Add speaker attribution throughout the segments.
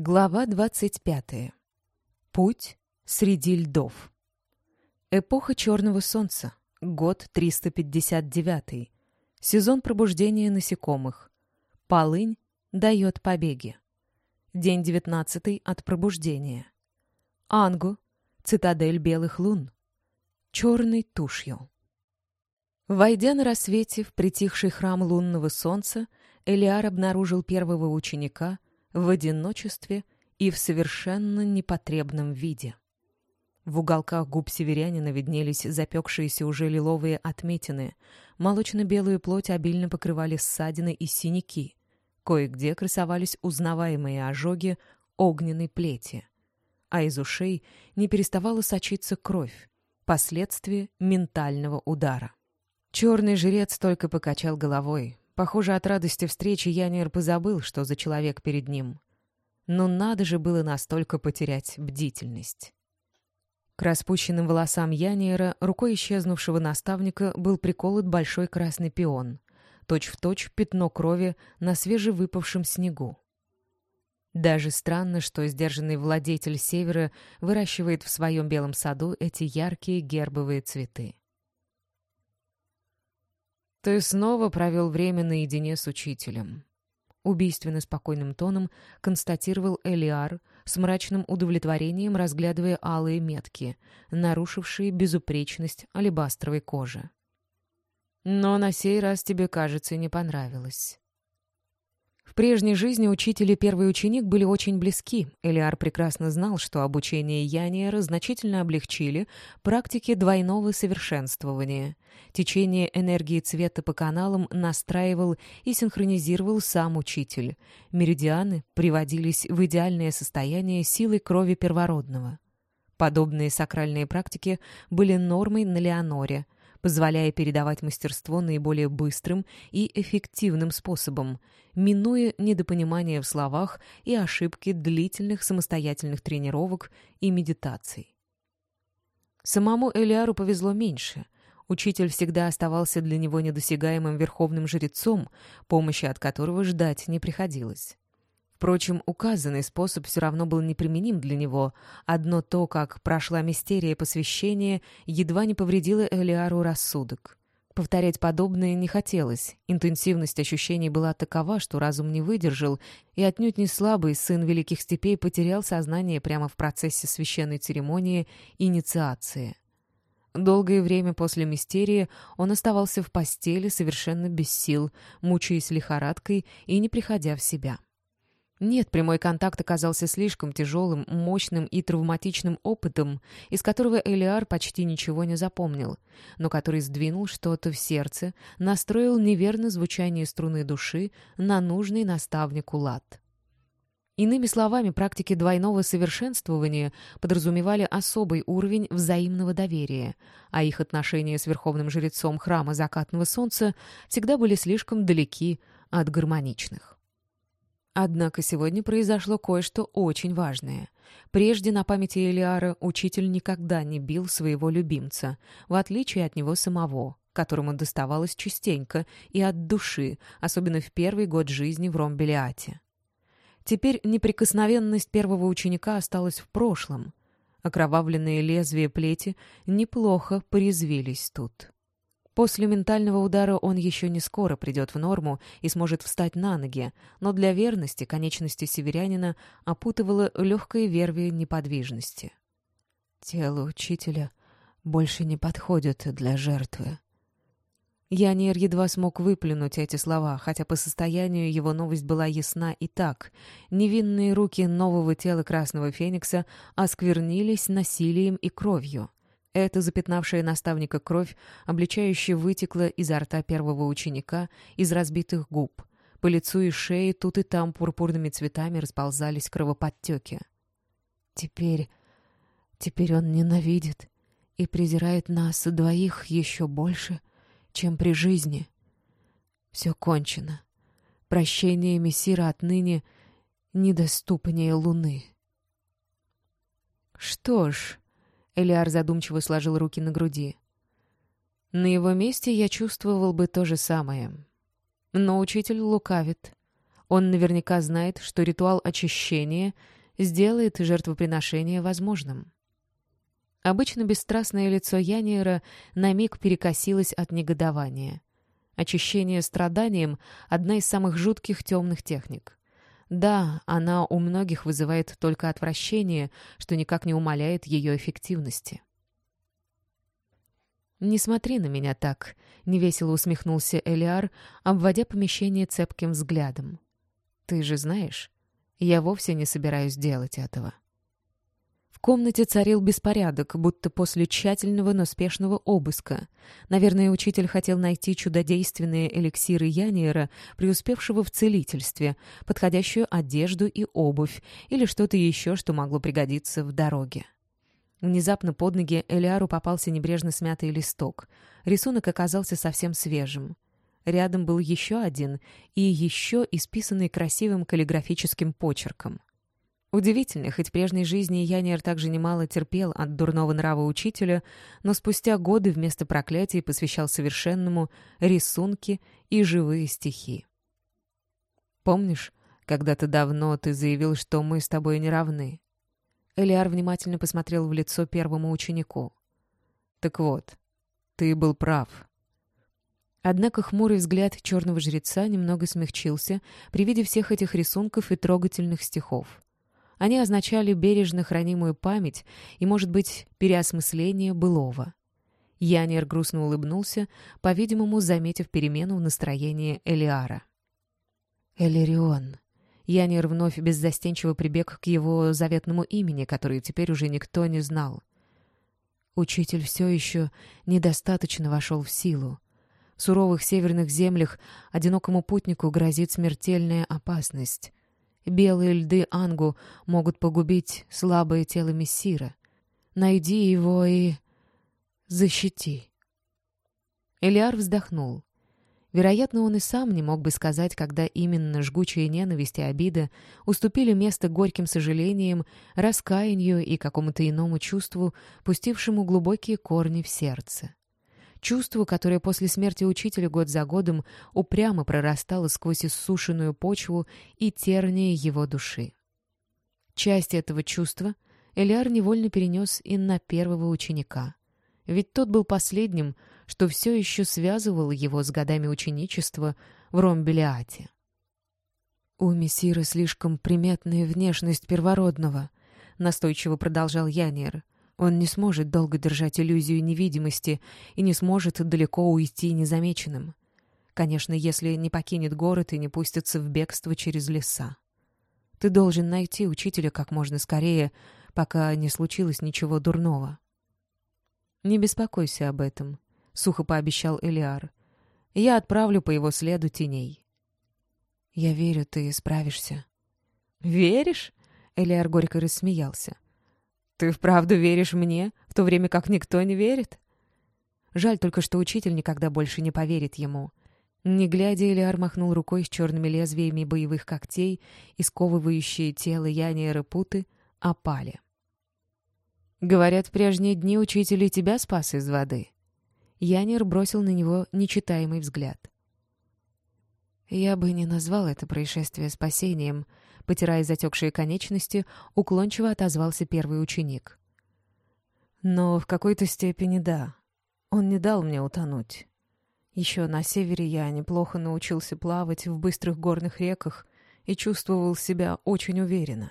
Speaker 1: Глава 25. Путь среди льдов. Эпоха Черного Солнца. Год 359. Сезон пробуждения насекомых. Полынь дает побеги. День 19 от пробуждения. Ангу. Цитадель белых лун. Черной тушью. Войдя на рассвете в притихший храм лунного солнца, Элиар обнаружил первого ученика в одиночестве и в совершенно непотребном виде. В уголках губ северянина виднелись запекшиеся уже лиловые отметины, молочно-белую плоть обильно покрывали ссадины и синяки, кое-где красовались узнаваемые ожоги огненной плети, а из ушей не переставала сочиться кровь, последствия ментального удара. Черный жрец только покачал головой. Похоже, от радости встречи Янир позабыл, что за человек перед ним. Но надо же было настолько потерять бдительность. К распущенным волосам Яниера рукой исчезнувшего наставника был приколот большой красный пион, точь-в-точь точь пятно крови на свежевыпавшем снегу. Даже странно, что сдержанный владетель Севера выращивает в своем белом саду эти яркие гербовые цветы. «Ты снова провел время наедине с учителем», — убийственно спокойным тоном констатировал Элиар, с мрачным удовлетворением разглядывая алые метки, нарушившие безупречность алебастровой кожи. «Но на сей раз тебе, кажется, не понравилось». В прежней жизни учитель и первый ученик были очень близки. Элиар прекрасно знал, что обучение Яниера значительно облегчили практики двойного совершенствования. Течение энергии цвета по каналам настраивал и синхронизировал сам учитель. Меридианы приводились в идеальное состояние силой крови первородного. Подобные сакральные практики были нормой на Леоноре — позволяя передавать мастерство наиболее быстрым и эффективным способом, минуя недопонимание в словах и ошибки длительных самостоятельных тренировок и медитаций. Самому Элиару повезло меньше. Учитель всегда оставался для него недосягаемым верховным жрецом, помощи от которого ждать не приходилось. Впрочем, указанный способ все равно был неприменим для него. Одно то, как прошла мистерия посвящения, едва не повредило Элиару рассудок. Повторять подобное не хотелось. Интенсивность ощущений была такова, что разум не выдержал, и отнюдь не слабый сын Великих Степей потерял сознание прямо в процессе священной церемонии инициации. Долгое время после мистерии он оставался в постели совершенно без сил, мучаясь лихорадкой и не приходя в себя. Нет, прямой контакт оказался слишком тяжелым, мощным и травматичным опытом, из которого Элиар почти ничего не запомнил, но который сдвинул что-то в сердце, настроил неверно звучание струны души на нужный наставнику лад. Иными словами, практики двойного совершенствования подразумевали особый уровень взаимного доверия, а их отношения с верховным жрецом храма закатного солнца всегда были слишком далеки от гармоничных. Однако сегодня произошло кое-что очень важное. Прежде на памяти Элиара учитель никогда не бил своего любимца, в отличие от него самого, которому доставалось частенько и от души, особенно в первый год жизни в Ромбелиате. Теперь неприкосновенность первого ученика осталась в прошлом. Окровавленные лезвия плети неплохо порезвились тут. После ментального удара он еще не скоро придет в норму и сможет встать на ноги, но для верности конечности северянина опутывало легкое вервие неподвижности. Тело учителя больше не подходит для жертвы. Янир едва смог выплюнуть эти слова, хотя по состоянию его новость была ясна и так. Невинные руки нового тела Красного Феникса осквернились насилием и кровью. Эта запятнавшая наставника кровь, обличающе вытекла изо рта первого ученика, из разбитых губ. По лицу и шее тут и там пурпурными цветами расползались кровоподтеки. Теперь... теперь он ненавидит и презирает нас двоих еще больше, чем при жизни. Все кончено. Прощение Мессира отныне недоступнее луны. Что ж... Элиар задумчиво сложил руки на груди. На его месте я чувствовал бы то же самое. Но учитель лукавит. Он наверняка знает, что ритуал очищения сделает жертвоприношение возможным. Обычно бесстрастное лицо Яниера на миг перекосилось от негодования. Очищение страданием — одна из самых жутких темных техник. Да, она у многих вызывает только отвращение, что никак не умаляет ее эффективности. «Не смотри на меня так», — невесело усмехнулся Элиар, обводя помещение цепким взглядом. «Ты же знаешь, я вовсе не собираюсь делать этого». В комнате царил беспорядок, будто после тщательного, но спешного обыска. Наверное, учитель хотел найти чудодейственные эликсиры Яниера, преуспевшего в целительстве, подходящую одежду и обувь, или что-то еще, что могло пригодиться в дороге. Внезапно под ноги Элиару попался небрежно смятый листок. Рисунок оказался совсем свежим. Рядом был еще один и еще исписанный красивым каллиграфическим почерком. Удивительно, хоть в прежней жизни Янер также немало терпел от дурного нрава учителя, но спустя годы вместо проклятий посвящал совершенному рисунки и живые стихи. «Помнишь, когда-то давно ты заявил, что мы с тобой не равны?» Элиар внимательно посмотрел в лицо первому ученику. «Так вот, ты был прав». Однако хмурый взгляд черного жреца немного смягчился при виде всех этих рисунков и трогательных стихов. Они означали бережно хранимую память и, может быть, переосмысление былого. Янер грустно улыбнулся, по-видимому, заметив перемену в настроении Элиара. «Элерион». Янер вновь беззастенчиво прибег к его заветному имени, которое теперь уже никто не знал. Учитель все еще недостаточно вошел в силу. В суровых северных землях одинокому путнику грозит смертельная опасность. Белые льды Ангу могут погубить слабое тело Мессира. Найди его и... защити. Элиар вздохнул. Вероятно, он и сам не мог бы сказать, когда именно жгучая ненависть и обида уступили место горьким сожалениям, раскаянию и какому-то иному чувству, пустившему глубокие корни в сердце. Чувство, которое после смерти учителя год за годом упрямо прорастало сквозь иссушенную почву и терние его души. Часть этого чувства Элиар невольно перенес и на первого ученика. Ведь тот был последним, что все еще связывало его с годами ученичества в Ромбелиате. «У мессира слишком приметная внешность первородного», — настойчиво продолжал Янир. Он не сможет долго держать иллюзию невидимости и не сможет далеко уйти незамеченным. Конечно, если не покинет город и не пустится в бегство через леса. Ты должен найти учителя как можно скорее, пока не случилось ничего дурного. «Не беспокойся об этом», — сухо пообещал Элиар. «Я отправлю по его следу теней». «Я верю, ты справишься». «Веришь?» — Элиар горько рассмеялся. «Ты вправду веришь мне, в то время как никто не верит?» Жаль только, что учитель никогда больше не поверит ему. Не глядя, Элиар махнул рукой с черными лезвиями боевых когтей, и сковывающие тело Яниера путы опали. «Говорят, в прежние дни учитель и тебя спас из воды». Янир бросил на него нечитаемый взгляд. «Я бы не назвал это происшествие спасением», Потирая затекшие конечности, уклончиво отозвался первый ученик. «Но в какой-то степени да. Он не дал мне утонуть. Еще на севере я неплохо научился плавать в быстрых горных реках и чувствовал себя очень уверенно.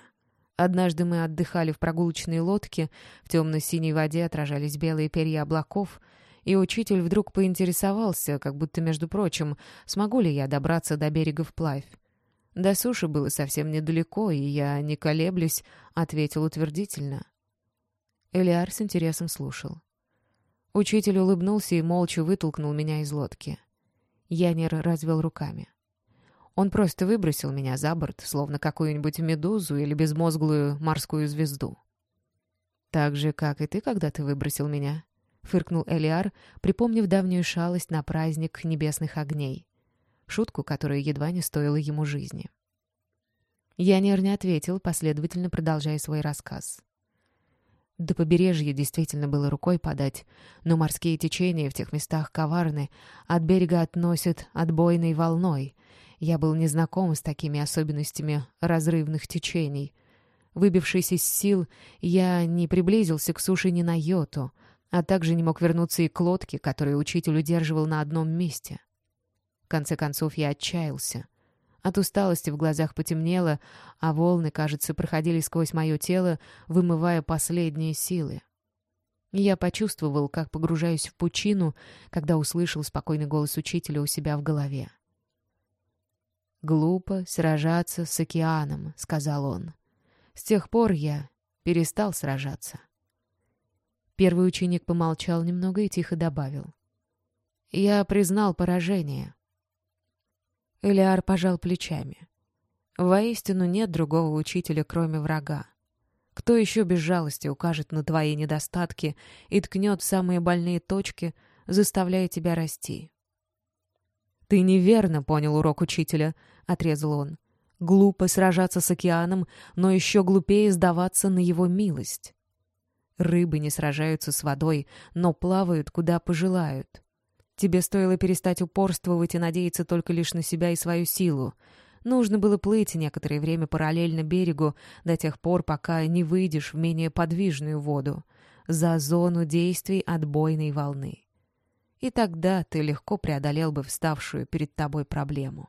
Speaker 1: Однажды мы отдыхали в прогулочной лодке, в темно-синей воде отражались белые перья облаков, и учитель вдруг поинтересовался, как будто, между прочим, смогу ли я добраться до берега вплавь. До суши было совсем недалеко, и я, не колеблясь, ответил утвердительно. Элиар с интересом слушал. Учитель улыбнулся и молча вытолкнул меня из лодки. Янер развел руками. Он просто выбросил меня за борт, словно какую-нибудь медузу или безмозглую морскую звезду. «Так же, как и ты когда ты выбросил меня», — фыркнул Элиар, припомнив давнюю шалость на праздник небесных огней шутку, которая едва не стоила ему жизни. Янер не ответил, последовательно продолжая свой рассказ. До побережья действительно было рукой подать, но морские течения в тех местах коварны, от берега относят отбойной волной, Я был не знаком с такими особенностями разрывных течений. Выбившись из сил, я не приблизился к суше ни на йоту, а также не мог вернуться и к лодке, которую учитель удерживал на одном месте. В конце концов, я отчаялся. От усталости в глазах потемнело, а волны, кажется, проходили сквозь мое тело, вымывая последние силы. Я почувствовал, как погружаюсь в пучину, когда услышал спокойный голос учителя у себя в голове. «Глупо сражаться с океаном», — сказал он. «С тех пор я перестал сражаться». Первый ученик помолчал немного и тихо добавил. «Я признал поражение». Элиар пожал плечами. «Воистину нет другого учителя, кроме врага. Кто еще без жалости укажет на твои недостатки и ткнет в самые больные точки, заставляя тебя расти? «Ты неверно понял урок учителя», — отрезал он. «Глупо сражаться с океаном, но еще глупее сдаваться на его милость. Рыбы не сражаются с водой, но плавают, куда пожелают. Тебе стоило перестать упорствовать и надеяться только лишь на себя и свою силу. Нужно было плыть некоторое время параллельно берегу до тех пор, пока не выйдешь в менее подвижную воду, за зону действий отбойной волны. И тогда ты легко преодолел бы вставшую перед тобой проблему.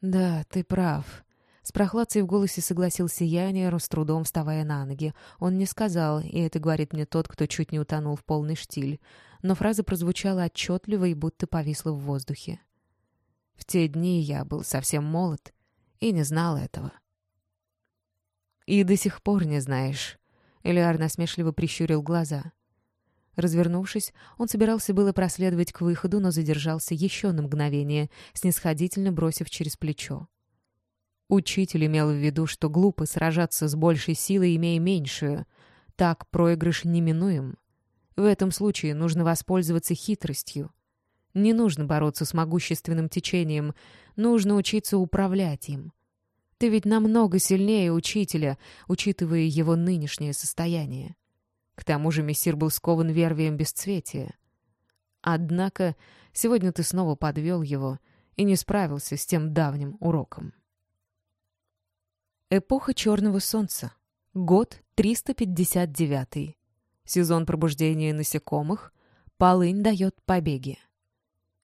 Speaker 1: «Да, ты прав», с прохладцей в голосе согласился Янер, с трудом вставая на ноги. Он не сказал, и это говорит мне тот, кто чуть не утонул в полный штиль. Но фраза прозвучала отчетливо и будто повисла в воздухе. В те дни я был совсем молод и не знал этого. «И до сих пор не знаешь», — Элиар насмешливо прищурил глаза. Развернувшись, он собирался было проследовать к выходу, но задержался еще на мгновение, снисходительно бросив через плечо. Учитель имел в виду, что глупо сражаться с большей силой, имея меньшую. Так проигрыш неминуем. В этом случае нужно воспользоваться хитростью. Не нужно бороться с могущественным течением, нужно учиться управлять им. Ты ведь намного сильнее учителя, учитывая его нынешнее состояние. К тому же мессир был скован вервием бесцветия. Однако сегодня ты снова подвел его и не справился с тем давним уроком. Эпоха Черного Солнца. Год 359. Сезон пробуждения насекомых. Полынь дает побеги.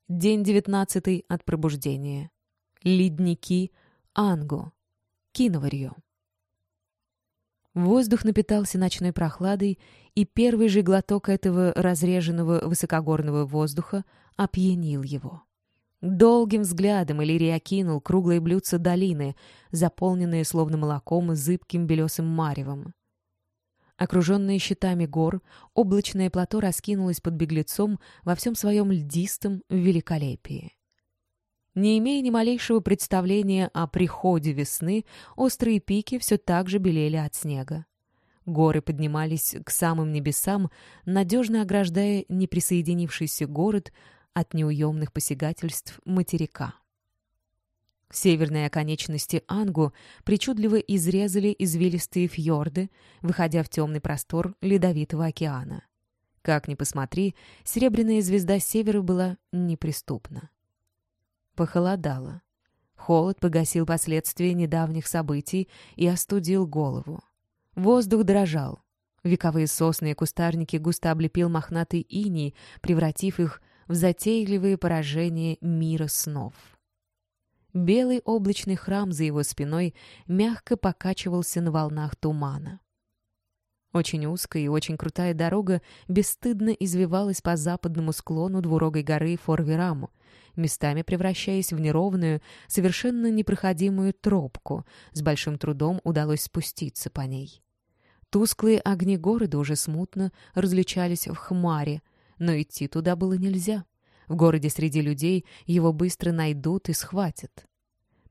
Speaker 1: День 19 от пробуждения. Ледники Ангу. Киноварью. Воздух напитался ночной прохладой, и первый же глоток этого разреженного высокогорного воздуха опьянил его. Долгим взглядом Иллирий окинул круглые блюдца долины, заполненные словно молоком зыбким белесым маревом. Окруженное щитами гор, облачное плато раскинулось под беглецом во всем своем льдистом великолепии. Не имея ни малейшего представления о приходе весны, острые пики все так же белели от снега. Горы поднимались к самым небесам, надежно ограждая неприсоединившийся город от неуемных посягательств материка. Северные оконечности Ангу причудливо изрезали извилистые фьорды, выходя в темный простор Ледовитого океана. Как ни посмотри, серебряная звезда севера была неприступна. Похолодало. Холод погасил последствия недавних событий и остудил голову. Воздух дрожал. Вековые сосны и кустарники густо облепил мохнатый иней, превратив их в затейливые поражения мира снов. Белый облачный храм за его спиной мягко покачивался на волнах тумана. Очень узкая и очень крутая дорога бесстыдно извивалась по западному склону двурогой горы Форвераму, местами превращаясь в неровную, совершенно непроходимую тропку. С большим трудом удалось спуститься по ней. Тусклые огни города уже смутно различались в хмаре, но идти туда было нельзя. В городе среди людей его быстро найдут и схватят.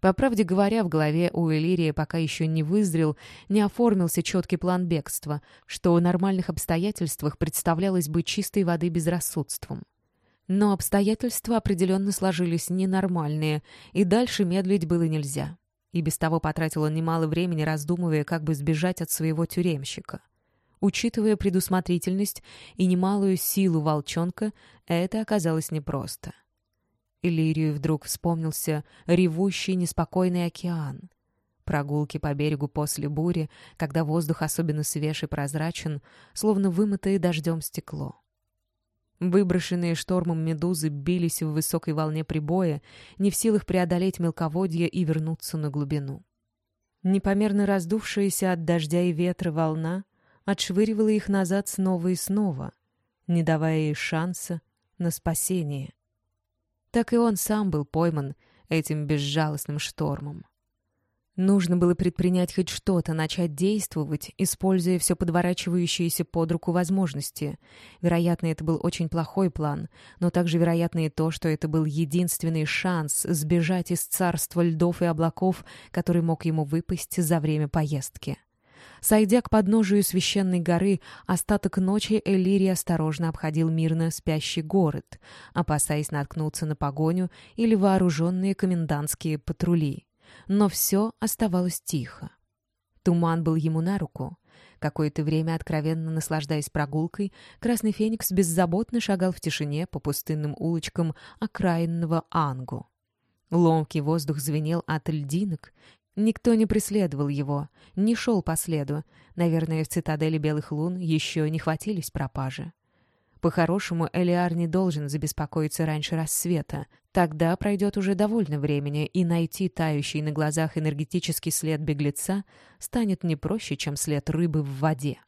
Speaker 1: По правде говоря, в голове у Элирия пока еще не вызрел, не оформился четкий план бегства, что в нормальных обстоятельствах представлялось бы чистой воды безрассудством. Но обстоятельства определенно сложились ненормальные, и дальше медлить было нельзя. И без того потратила немало времени, раздумывая, как бы сбежать от своего тюремщика. Учитывая предусмотрительность и немалую силу волчонка, это оказалось непросто. Иллирию вдруг вспомнился ревущий неспокойный океан. Прогулки по берегу после бури, когда воздух особенно свеж и прозрачен, словно вымытое дождем стекло. Выброшенные штормом медузы бились в высокой волне прибоя, не в силах преодолеть мелководье и вернуться на глубину. Непомерно раздувшаяся от дождя и ветра волна отшвыривала их назад снова и снова, не давая ей шанса на спасение. Так и он сам был пойман этим безжалостным штормом. Нужно было предпринять хоть что-то, начать действовать, используя все подворачивающиеся под руку возможности. Вероятно, это был очень плохой план, но также вероятно и то, что это был единственный шанс сбежать из царства льдов и облаков, который мог ему выпасть за время поездки. Сойдя к подножию священной горы, остаток ночи Элирий осторожно обходил мирно спящий город, опасаясь наткнуться на погоню или вооруженные комендантские патрули но все оставалось тихо. Туман был ему на руку. Какое-то время, откровенно наслаждаясь прогулкой, Красный Феникс беззаботно шагал в тишине по пустынным улочкам окраинного Ангу. Ломкий воздух звенел от льдинок. Никто не преследовал его, не шел по следу. Наверное, в цитадели Белых Лун еще не хватились пропажи. По-хорошему, Элиар не должен забеспокоиться раньше рассвета. Тогда пройдет уже довольно времени, и найти тающий на глазах энергетический след беглеца станет не проще, чем след рыбы в воде.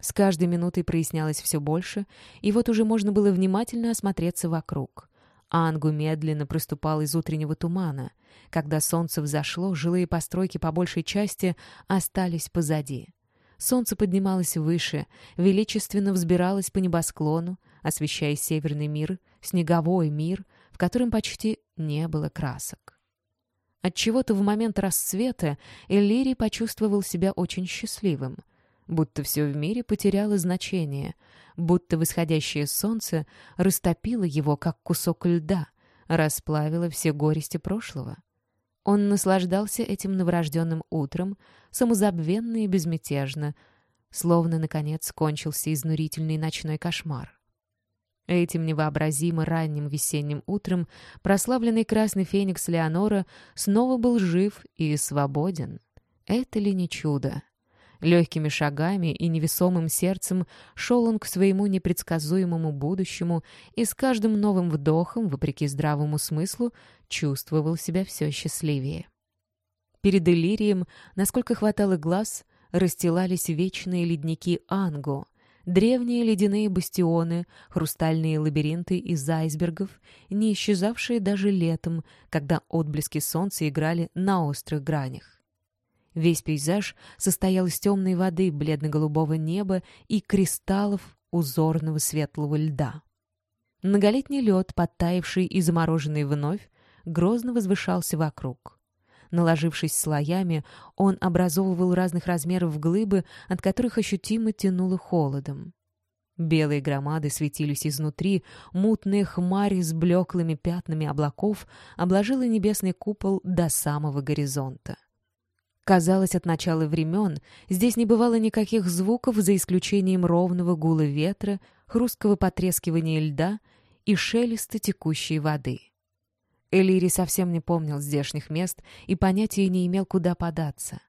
Speaker 1: С каждой минутой прояснялось все больше, и вот уже можно было внимательно осмотреться вокруг. Ангу медленно проступал из утреннего тумана. Когда солнце взошло, жилые постройки по большей части остались позади. Солнце поднималось выше, величественно взбиралось по небосклону, освещая северный мир, снеговой мир, в котором почти не было красок. Отчего-то в момент рассвета Эллирий почувствовал себя очень счастливым, будто все в мире потеряло значение, будто восходящее солнце растопило его, как кусок льда, расплавило все горести прошлого. Он наслаждался этим новорожденным утром, самозабвенно и безмятежно, словно, наконец, кончился изнурительный ночной кошмар. Этим невообразимо ранним весенним утром прославленный красный феникс Леонора снова был жив и свободен. Это ли не чудо? Легкими шагами и невесомым сердцем шел он к своему непредсказуемому будущему и с каждым новым вдохом, вопреки здравому смыслу, чувствовал себя все счастливее. Перед Элирием, насколько хватало глаз, расстилались вечные ледники Ангу, древние ледяные бастионы, хрустальные лабиринты из айсбергов, не исчезавшие даже летом, когда отблески солнца играли на острых гранях. Весь пейзаж состоял из темной воды, бледно-голубого неба и кристаллов узорного светлого льда. Многолетний лед, подтаявший и замороженный вновь, грозно возвышался вокруг. Наложившись слоями, он образовывал разных размеров глыбы, от которых ощутимо тянуло холодом. Белые громады светились изнутри, мутные хмари с блеклыми пятнами облаков обложила небесный купол до самого горизонта. Казалось, от начала времен здесь не бывало никаких звуков, за исключением ровного гула ветра, хрусткого потрескивания льда и шелеста текущей воды. Элири совсем не помнил здешних мест и понятия не имел, куда податься.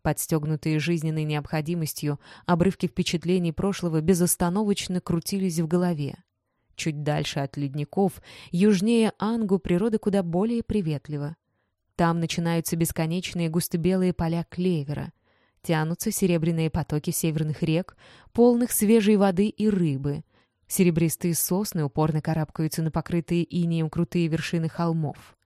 Speaker 1: Подстегнутые жизненной необходимостью, обрывки впечатлений прошлого безостановочно крутились в голове. Чуть дальше от ледников, южнее Ангу, природа куда более приветлива. Там начинаются бесконечные густо-белые поля клевера. Тянутся серебряные потоки северных рек, полных свежей воды и рыбы. Серебристые сосны упорно карабкаются на покрытые инеем крутые вершины холмов.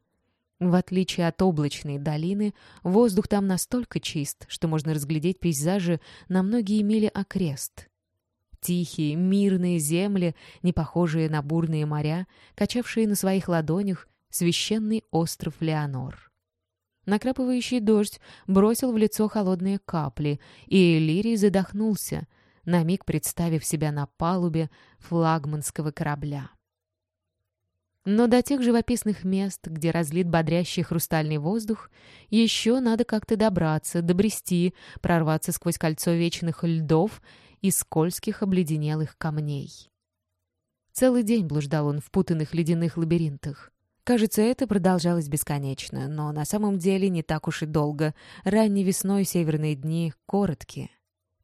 Speaker 1: В отличие от облачной долины, воздух там настолько чист, что можно разглядеть пейзажи на многие мили окрест. Тихие, мирные земли, не похожие на бурные моря, качавшие на своих ладонях священный остров Леонор. Накрапывающий дождь бросил в лицо холодные капли, и Лирий задохнулся, на миг представив себя на палубе флагманского корабля. Но до тех живописных мест, где разлит бодрящий хрустальный воздух, еще надо как-то добраться, добрести, прорваться сквозь кольцо вечных льдов и скользких обледенелых камней. Целый день блуждал он в путанных ледяных лабиринтах. Кажется, это продолжалось бесконечно, но на самом деле не так уж и долго. Ранней весной северные дни короткие.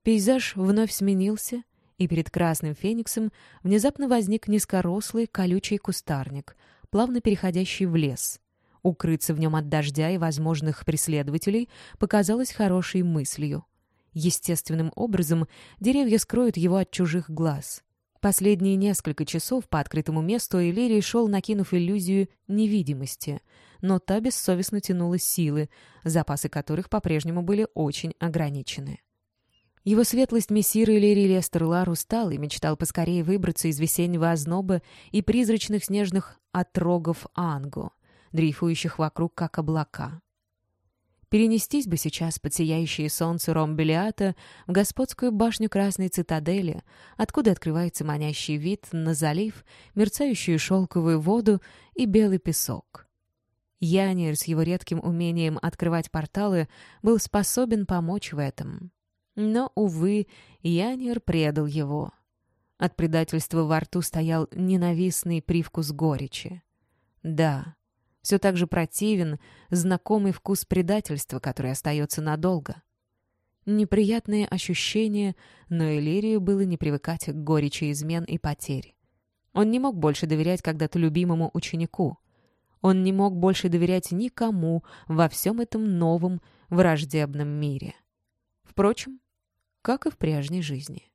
Speaker 1: Пейзаж вновь сменился, и перед красным фениксом внезапно возник низкорослый колючий кустарник, плавно переходящий в лес. Укрыться в нем от дождя и возможных преследователей показалось хорошей мыслью. Естественным образом деревья скроют его от чужих глаз. Последние несколько часов по открытому месту Элирий шел, накинув иллюзию невидимости, но та бессовестно тянула силы, запасы которых по-прежнему были очень ограничены. Его светлость мессир Элирий Лестер-Лар устал и мечтал поскорее выбраться из весеннего озноба и призрачных снежных отрогов Ангу, дрейфующих вокруг, как облака. Перенестись бы сейчас под сияющее солнце Ромбелиата в господскую башню Красной Цитадели, откуда открывается манящий вид на залив, мерцающую шелковую воду и белый песок. Янир с его редким умением открывать порталы был способен помочь в этом. Но, увы, Янир предал его. От предательства во рту стоял ненавистный привкус горечи. Да, все так же противен знакомый вкус предательства, который остается надолго. Неприятные ощущения, но Элирию было не привыкать к горечи измен и потерь. Он не мог больше доверять когда-то любимому ученику. Он не мог больше доверять никому во всем этом новом враждебном мире. Впрочем, как и в прежней жизни.